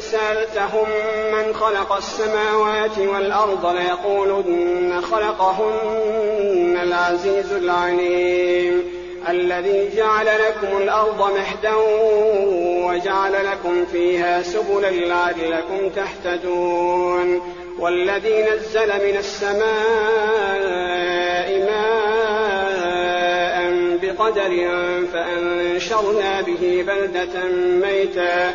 سألتهم من خلق السماوات والأرض ليقولن خلقهن العزيز العليم الذي جعل لكم الأرض مهدا وجعل لكم فيها سبلا لعلكم تهتدون والذي نزل من السماء ماء بقدر فأنشرنا به بلدة ميتا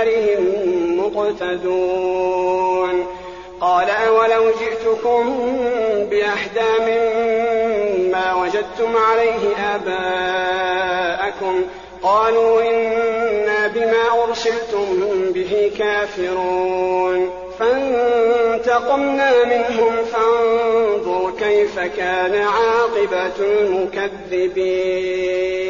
آثارهم مقتدون. قال أولو جئتكم بأحدى مما وجدتم عليه آباءكم. قالوا إنا بما أرسلتم به كافرون. فانتقمنا منهم فانظر كيف كان عاقبة المكذبين.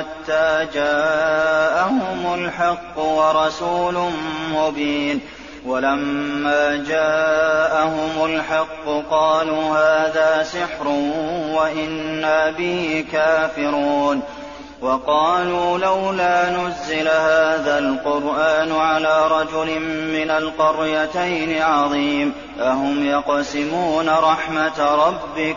حتى جاءهم الحق ورسول مبين. ولما جاءهم الحق قالوا هذا سحر وإنا به كافرون. وقالوا لولا نزل هذا القرآن على رجل من القريتين عظيم. أهم يقسمون رحمة ربك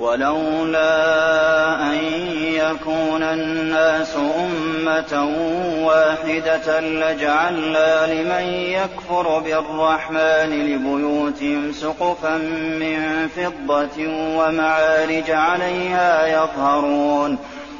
ولولا أن يكون الناس أمة واحدة لجعلنا لمن يكفر بالرحمن لبيوتهم سقفا من فضة ومعارج عليها يظهرون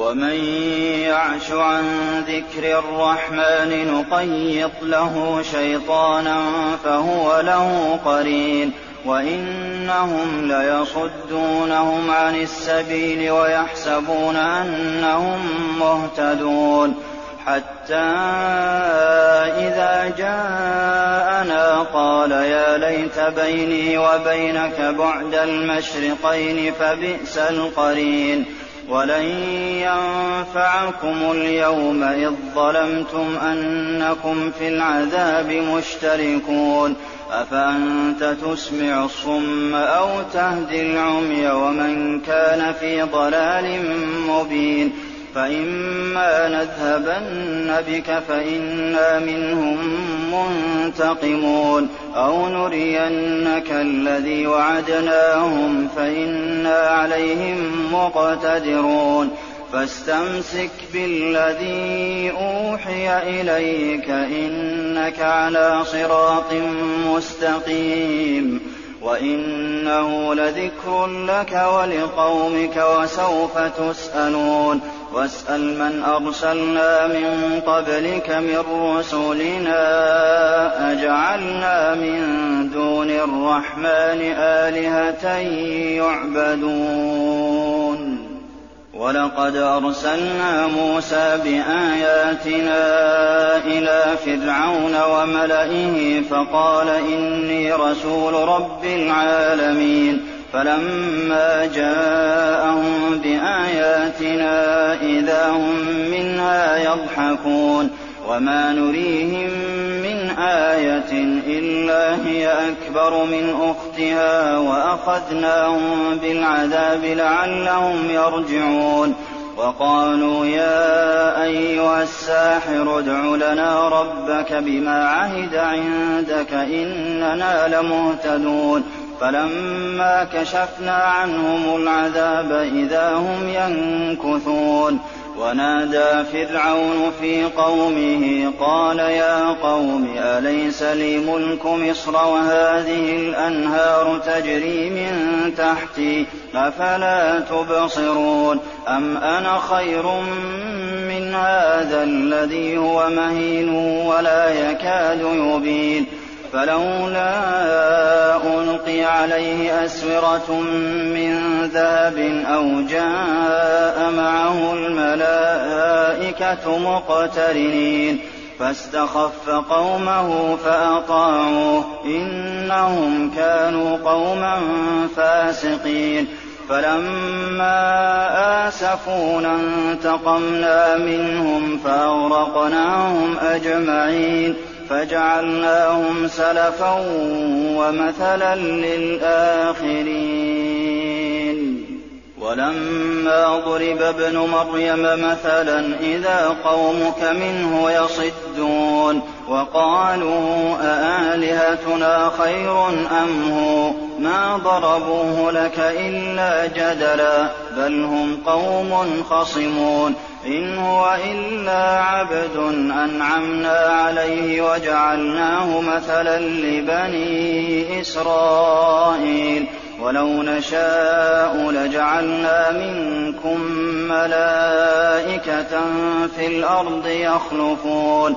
ومن يعش عن ذكر الرحمن نقيض له شيطانا فهو له قرين وإنهم ليصدونهم عن السبيل ويحسبون أنهم مهتدون حتى إذا جاءنا قال يا ليت بيني وبينك بعد المشرقين فبئس القرين ولن ينفعكم اليوم إذ ظلمتم أنكم في العذاب مشتركون. أفأنت تسمع الصم أو تهدي العمي ومن كان في ضلال مبين. فإما نذهبن بك فإنا منهم منتقمون أو نرينك الذي وعدناهم فإنا عليهم مقتدرون. فاستمسك بالذي أوحي إليك إنك على صراط مستقيم وإنه لذكر لك ولقومك وسوف تسألون. واسأل من أرسلنا من قبلك من رسلنا أجعلنا من دون الرحمن آلهة يعبدون. ولقد أرسلنا موسى بآياتنا إلى فرعون وملئه فقال إني رسول رب العالمين. فلما جاءهم بآياتنا إذا هم منها يضحكون وما نريهم من آية إلا هي أكبر من أختها وأخذناهم بالعذاب لعلهم يرجعون وقالوا يا أيها الساحر ادع لنا ربك بما عهد عندك إننا لمهتدون فلما كشفنا عنهم العذاب إذا هم ينكثون. ونادى فرعون في قومه قال يا قوم أليس لي ملك مصر وهذه الأنهار تجري من تحتي؟ أفلا تبصرون؟ أم أنا خير من هذا الذي هو مهين ولا يكاد يبين؟ فلولا ألقي عليه أسورة من ذهب أو جاء معه الملائكة مقترنين فاستخف قومه فأطاعوه إنهم كانوا قوما فاسقين فلما آسفونا انتقمنا منهم فأغرقناهم أجمعين فجعلناهم سلفا ومثلا للآخرين. ولما ضرب ابن مريم مثلا إذا قومك منه يصدون وقالوا أآلهتنا خير أم هو؟ ما ضربوه لك إلا جدلا بل هم قوم خصمون. إن هو إلا عبد أنعمنا عليه وجعلناه مثلا لبني إسرائيل. ولو نشاء لجعلنا منكم ملائكة في الأرض يخلفون.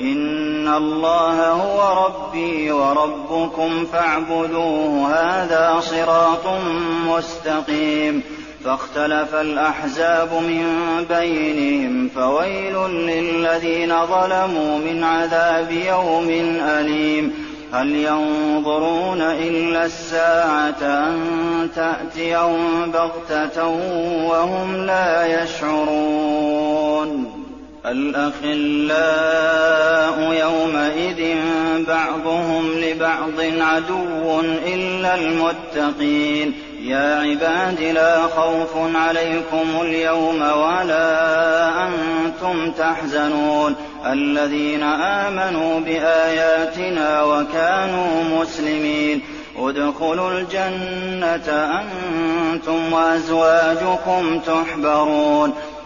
إن الله هو ربي وربكم فاعبدوه هذا صراط مستقيم. فاختلف الأحزاب من بينهم فويل للذين ظلموا من عذاب يوم أليم. هل ينظرون إلا الساعة أن تأتيهم بغتة وهم لا يشعرون الأخلاء يومئذ بعضهم لبعض عدو إلا المتقين. يا عباد لا خوف عليكم اليوم ولا أنتم تحزنون. الذين آمنوا بآياتنا وكانوا مسلمين. ادخلوا الجنة أنتم وأزواجكم تحبرون.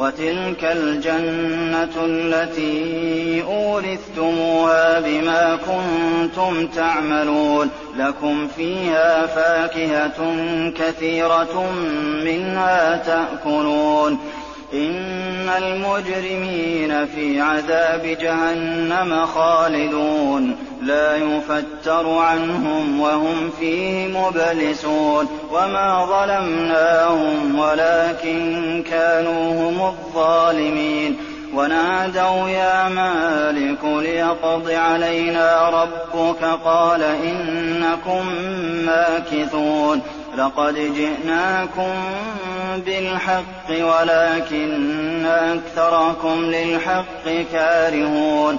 وتلك الجنة التي أورثتموها بما كنتم تعملون. لكم فيها فاكهة كثيرة منها تأكلون. إن المجرمين في عذاب جهنم خالدون. لا يفتر عنهم وهم فيه مبلسون وما ظلمناهم ولكن كانوا هم الظالمين. ونادوا يا مالك ليقض علينا ربك قال إنكم ماكثون. لقد جئناكم بالحق ولكن أكثركم للحق كارهون.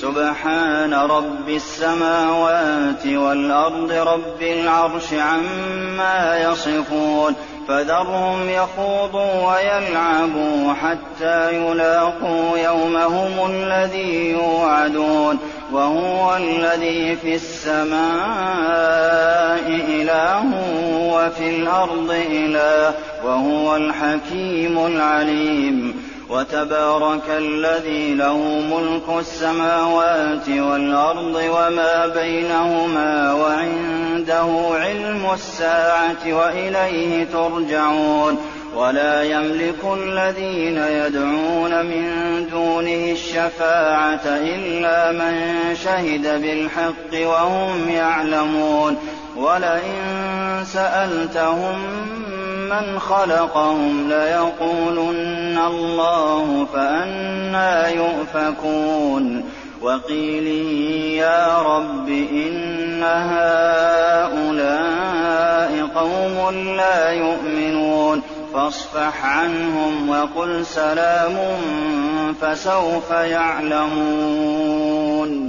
سبحان رب السماوات والأرض رب العرش عما يصفون فذرهم يخوضوا ويلعبوا حتى يلاقوا يومهم الذي يوعدون وهو الذي في السماء إله وفي الأرض إله وهو الحكيم العليم وتبارك الذي له ملك السماوات والأرض وما بينهما وعنده علم الساعة وإليه ترجعون ولا يملك الذين يدعون من دونه الشفاعة إلا من شهد بالحق وهم يعلمون ولئن سألتهم من خلقهم ليقولن الله فأنا يؤفكون وقيله يا رب إن هؤلاء قوم لا يؤمنون فاصفح عنهم وقل سلام فسوف يعلمون